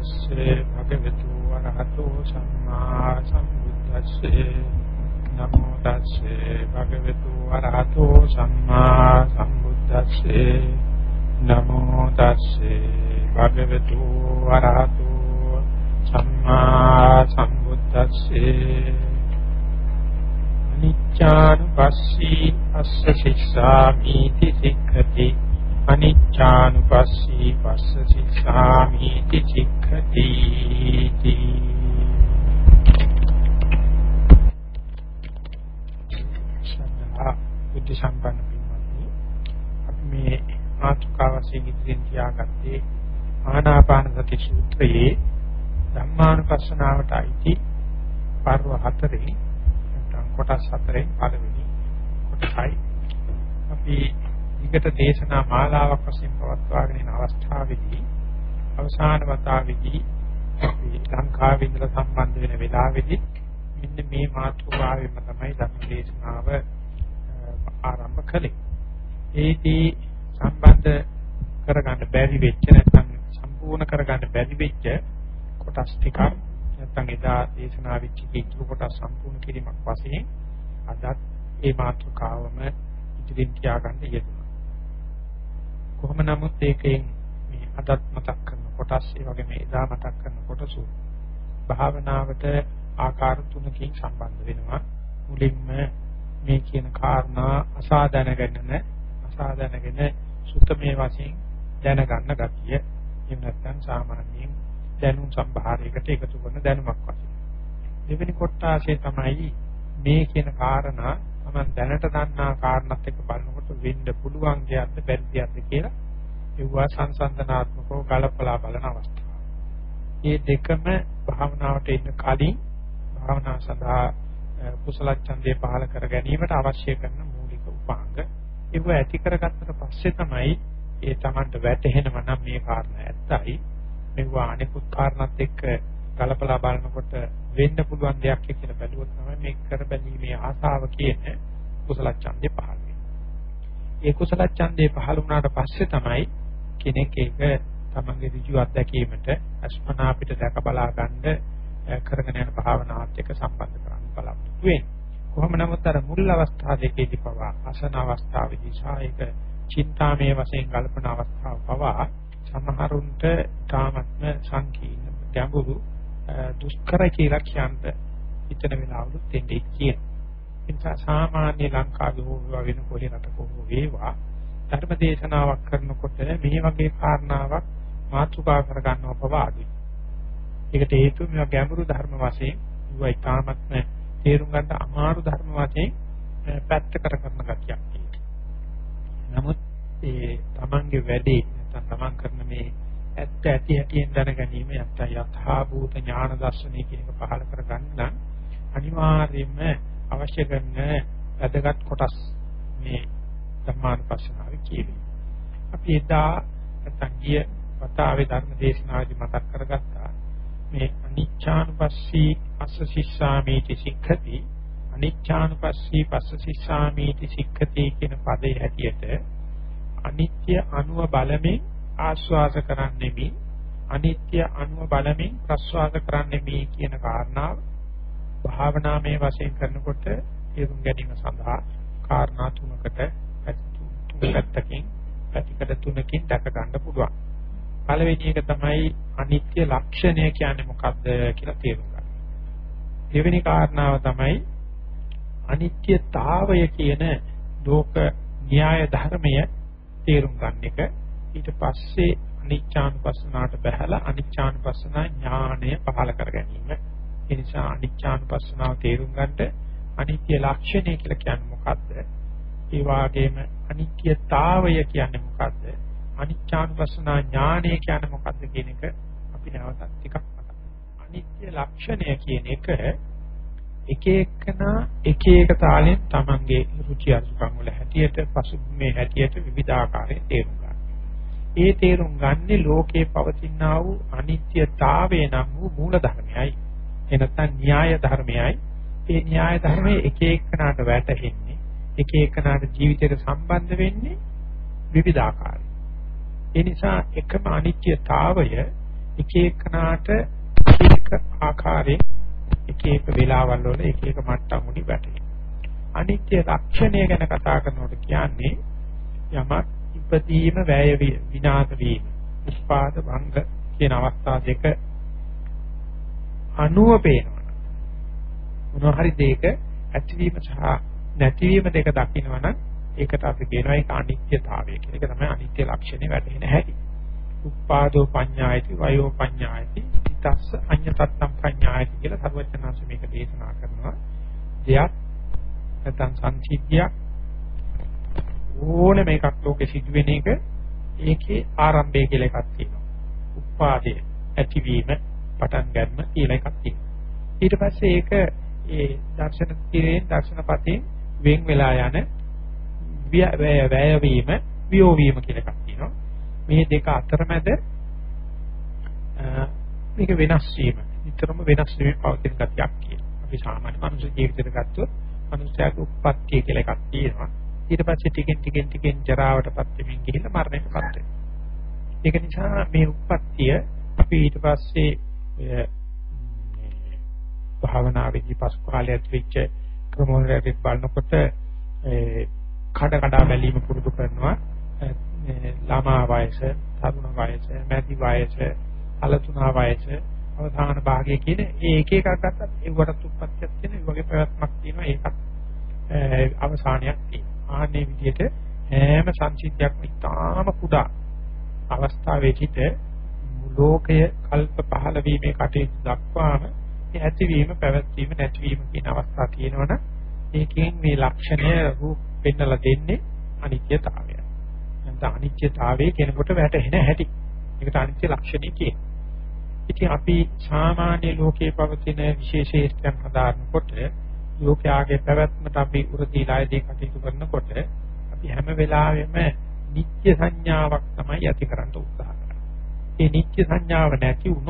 තස්සේ භගවතු වරහතෝ සම්මා සම්බුද්දස්සේ නමෝ තස්සේ භගවතු වරහතෝ සම්මා සම්බුද්දස්සේ නමෝ තස්සේ භගවතු වරහතෝ සම්මා සම්බුද්දස්සේ අනිච්ඡානුපස්සී අස්ස සිස්සාමි තිසික්ඛති අනිච්ඡානුපස්සී පස්ස සිස්සාමි තිසික්ඛති ශ්‍රද්ධා බුද්ධ සම්පන්න පින්වත්නි අපි මේ මාතෘකාවසේ ඉදිරියෙන් තියාගත්තේ ආනාපාන සති සූත්‍රයේ ධම්මානුපස්සනාවට අයිති පර්ව හතරේ නැත්නම් කොටස් හතරේ පළවෙනි කොටසයි. අපි ඊකට දේශනා මාලාවක් වශයෙන් පවත්වාගෙන යන අවස්ථාවේදී අවසාන වතාවේදී අපි ලංකාවේ ඉඳලා සම්බන්ධ වෙන වෙලාවේදී මෙන්න මේ මාතෘකාවෙම තමයි ධර්ම දේශනාව ආරම්භ කළේ. ඒදී සම්බන්ධ කරගන්න බැරි වෙච්ච නැත්නම් සම්පූර්ණ කරගන්න බැරි වෙච්ච කොටස් ටිකක් නැත්නම් එදා දේශනා වෙච්ච කීතු කොටස් සම්පූර්ණ කිරීමක් වශයෙන් අදත් මේ මාතෘකාවම ඉදිරියෙන් තියාගන්න යෙදුණා. කොහොම නමුත් ඒකෙන් මේ අදත් මතක් කරන කොටස් ඒ වගේම එදා මතක් කරන කොටස භාවනාවට ආකාර තුනකින් සම්බන්ධ වෙනවා. මුලින්ම මේ කියන කාරණා අසා දැනගෙන අසා දැනගෙන සුත්තමේ වශයෙන් දැනගන්න ගතිය. එහෙම නැත්නම් සාමාන්‍යයෙන් දැනුම් සම්භාරයකට එකතු කරන දැනුමක් වශයෙන්. දෙවෙනි කොටාසේ තමයි මේ කියන කාරණා මම දැනට දන්නා කාරණාත් එක්ක බලනකොට වෙන්න පුළුවන් දෙයක්ද බැරි දෙයක්ද කියලා ඒවා සංසන්දනාත්මකව ගලපලා බලන අවස්ථාව. මේ දෙකම භාවනාවට එන්න කලින් භාවනාව සඳහා කුසල ඡන්දේ පහල කර ගැනීමට අවශ්‍ය කරන මූලික උපාංග. ඒව ඇති කරගත්තට පස්සේ තමයි ඒ Tamanට වැටහෙනවා නම් මේ කාරණා ඇත්තයි. මේවා අනිකුත් කාරණාත් එක්ක ගලපලා බලනකොට වෙන්න පුළුවන් දෙයක් කියලා බැලුවොත් තමයි මේ කර බැලීමේ ආසාව කියන කුසල ඡන්දේ පහළ වෙන්නේ. ඒ කුසල ඡන්දේ පහළ වුණාට පස්සේ තමයි කෙනෙක් ඒක තමන්ගේ ඍජු අත්දැකීමට අස්පනා අපිට දැක බලා ගන්න කරගෙන යන භාවනාවත් එක්ක සම්බන්ධ කරන්න බලාපොරොත්තු වෙන්නේ. කොහොම නමුත් අර මුල් අවස්ථා දෙකේදී පවා අසන අවස්ථාවේදී සායක චින්තාමය වශයෙන් කල්පන අවස්ථාව පවා සමහරුන්ට තාමත්ම සංකීර්ණ ගැඹුරු දුෂ්කර කියලා කියන්න හිතන වෙලාවලුත් දෙන්නේ කියන. ඒ නිසා සාමාන්‍ය ලංකාවේ හෝ වෙන කොහේ රටක හෝ වේවා ධර්ම දේශනාවක් කරනකොට මේ වගේ කාරණාවක් මාතෘකා කර ගන්නව පවා අඩුයි. ඒකට හේතුව මේවා ගැඹුරු ධර්ම වශයෙන් ඒවා ඉතාමත්ම තේරුම් ගන්න අමාරු ධර්ම වශයෙන් පැත්තකට කරන ගතියක් නමුත් ඒ තමන්ගේ වැඩේ නැත්නම් තමන් කරන මේ ඇත්ත ඇති හැටියෙන් දැන ගැනීම නැත්නම් යථා භූත ඥාන දර්ශනය කියන එක පහල කරගන්න නම් අනිවාර්යයෙන්ම අවශ්‍ය කරන වැදගත් කොටස් මේ ධර්මානුපස්සනාවේ කියවේ. අපි එදා නැත්නම් ගිය වතාවේ ධර්ම දේශනාවේදී මතක් කරගත්තා මේ අනිච්ඡානුපස්සී අස්ස සිස්සාමීති සික්ඛති අනිච්ඡානුපස්සී පස්ස සිස්සාමීති සික්ඛති කියන පදේ හැටියට අනිත්‍ය අනුව බලමින් ආස්වාද කරන්නෙමි අනිත්‍ය අනුව බලමින් ප්‍රස්වාද කරන්නෙමි කියන කාරණාව භාවනාමය වශයෙන් කරනකොට තේරුම් ගැනීම සඳහා කාරණා තුනකට පැත්තකින් පැතිකඩ තුනකින් දැක ගන්න පුළුවන්. පළවෙනි එක තමයි අනිත්‍ය ලක්ෂණය කියන්නේ මොකක්ද කියලා තේරුම් ගන්න. දෙවෙනි කාරණාව තමයි අනිත්‍යතාවය කියන ලෝක න්‍යාය ධර්මය තේරුම් ගන්න එක. ඊට පස්සේ අනිච්චානුපස්සනාට බහැලා අනිච්චානුපස්සනා ඥාණය පහල කර ගැනීම. ඒ නිසා අනිච්චානුපස්සනාව තේරුම් ගන්නට අනිත්‍ය ලක්ෂණය කියලා කියන්නේ මොකක්ද? ඒ වගේම අනිත්‍යතාවය කියන්නේ මොකක්ද? අනිච්චානුපස්සනා ඥානය කියන්නේ මොකක්ද කියන එක අපි නැවතත් ටිකක් මතක් අනිත්‍ය ලක්ෂණය කියන එක එක එකනා එක එක තාලෙන් Tamange රුචි අරුචිකම් වල හැටියට පසුබිමේ හැටියට විවිධාකාරයෙන් තේරුම් ගන්න. ඒ තේරුම් ගන්නේ ලෝකේ පවතිනා වූ අනිත්‍යතාවය නම් වූ මූල ධර්මයයි. එනතන් න්‍යාය ධර්මයයි. ඒ න්‍යාය ධර්මයේ එක එකනාට වැටෙන්නේ එක එකනාට ජීවිතයට සම්බන්ධ වෙන්නේ විවිධාකාරයි. ඒ නිසා එකම අනිත්‍යතාවය එක එකනාට එක ආකාරයෙන් එක එක වෙලාවල් වල එක එක මට්ටම් උඩි වැටේ. අනිත්‍ය ලක්ෂණය ගැන කතා කරනකොට කියන්නේ යමක් ඉපදීම වැය විනාශ වීම උත්පාද භංග කියන අවස්ථා දෙක අනුව පේනවා. මොනවා හරි දෙයක ඇතිවීම සහ නැතිවීම දෙක දකින්නවනම් ඒකට අපි කියනවා ඒක අනිත්‍යතාවය කියලා. ඒක තමයි අනිත්‍ය ලක්ෂණේ වැටෙන හැටි. උපාදෝ පඤ්ඤායති වයෝ පඤ්ඤායති ිතස්ස අඤ්ඤතත්තම් පඤ්ඤායති කියලා සර්වඥාන්ස මේක දේශනා කරනවා. දෙයක් නැත්නම් සංසිද්ධියක් ඕන මේකක් ලෝකෙ සිදුවෙන එක ඒකේ ආරම්භය කියලා එකක් තියෙනවා. උපාදය ඇතිවීම පටන් ගන්න කියලා එකක් තියෙනවා. ඊට පස්සේ ඒක ඒ දර්ශන තිරේ දර්ශනපතේ වෙන් වෙලා යන වැය වීම වියෝ වීම කියලා එකක් තියෙනවා. මේ දෙක අතරමැද මේක වෙනස් වීම. නිතරම වෙනස් වීමේ පවතින ගතියක් කියනවා. අපි සාමාන්‍ය මනුෂ්‍ය ජීවිතයකට ගත්තොත් මනුෂ්‍යයාගේ උප්පත්තිය කියලා එකක් තියෙනවා. ඊට පස්සේ ටිකෙන් ටිකෙන් ටිකෙන් ජරාවටපත් වෙමින් ගිහිල්ලා මරණයටපත් වෙනවා. ඒක නිසා මේ උප්පත්තිය අපි ඊට පස්සේ භාවනාවේදී පසු කාලයක් වෙච්ච ක්‍රමවලට බලනකොට කඩ කඩ බැලීම පුරුදු කරනවා ළමා වයස, තරුණ වයස, මැදි වයස, අලතුණා වයස, අවසාන භාගයේ කියන ඒ එක එකක් ගත්තත් ඒවට උත්පත්තියක් තියෙන ඒ වගේ ප්‍රයත්නක් තියෙනවා ඒකත් අවසානයක් තියෙනවා. ආන්නේ විදිහට හැම සංසිද්ධියක්ම ඉතාම කුඩා අවස්ථාවේදීට ලෝකය කල්ප පහළ වීමේ කටයුතු දක්වාම මේ ඇතිවීම පැවැත්වීම නැතිවීම කියන අවස්ථා තියෙනවනම් ඒකෙන් මේ ලක්ෂණය රූප පෙන්නලා දෙන්නේ අනිත්‍යතාවය. නැත්නම් අනිත්‍යතාවයේ කෙනෙකුට වැටහෙන හැටි. ඒකට අනිත්‍ය ලක්ෂණය කියනවා. ඉතින් අපි සාමාන්‍ය ලෝකයේ පවතින විශේෂීස්ත්‍යන් හදාරනකොට ලෝකයාගේ පැවැත්මට අපි උරදීලායේදී කටයුතු කරනකොට අපි හැම වෙලාවෙම නිත්‍ය සංඥාවක් තමයි ඇති කරන්න උත්සාහ කරන්නේ. ඒ නිත්‍ය සංඥාව නැති වුණොත්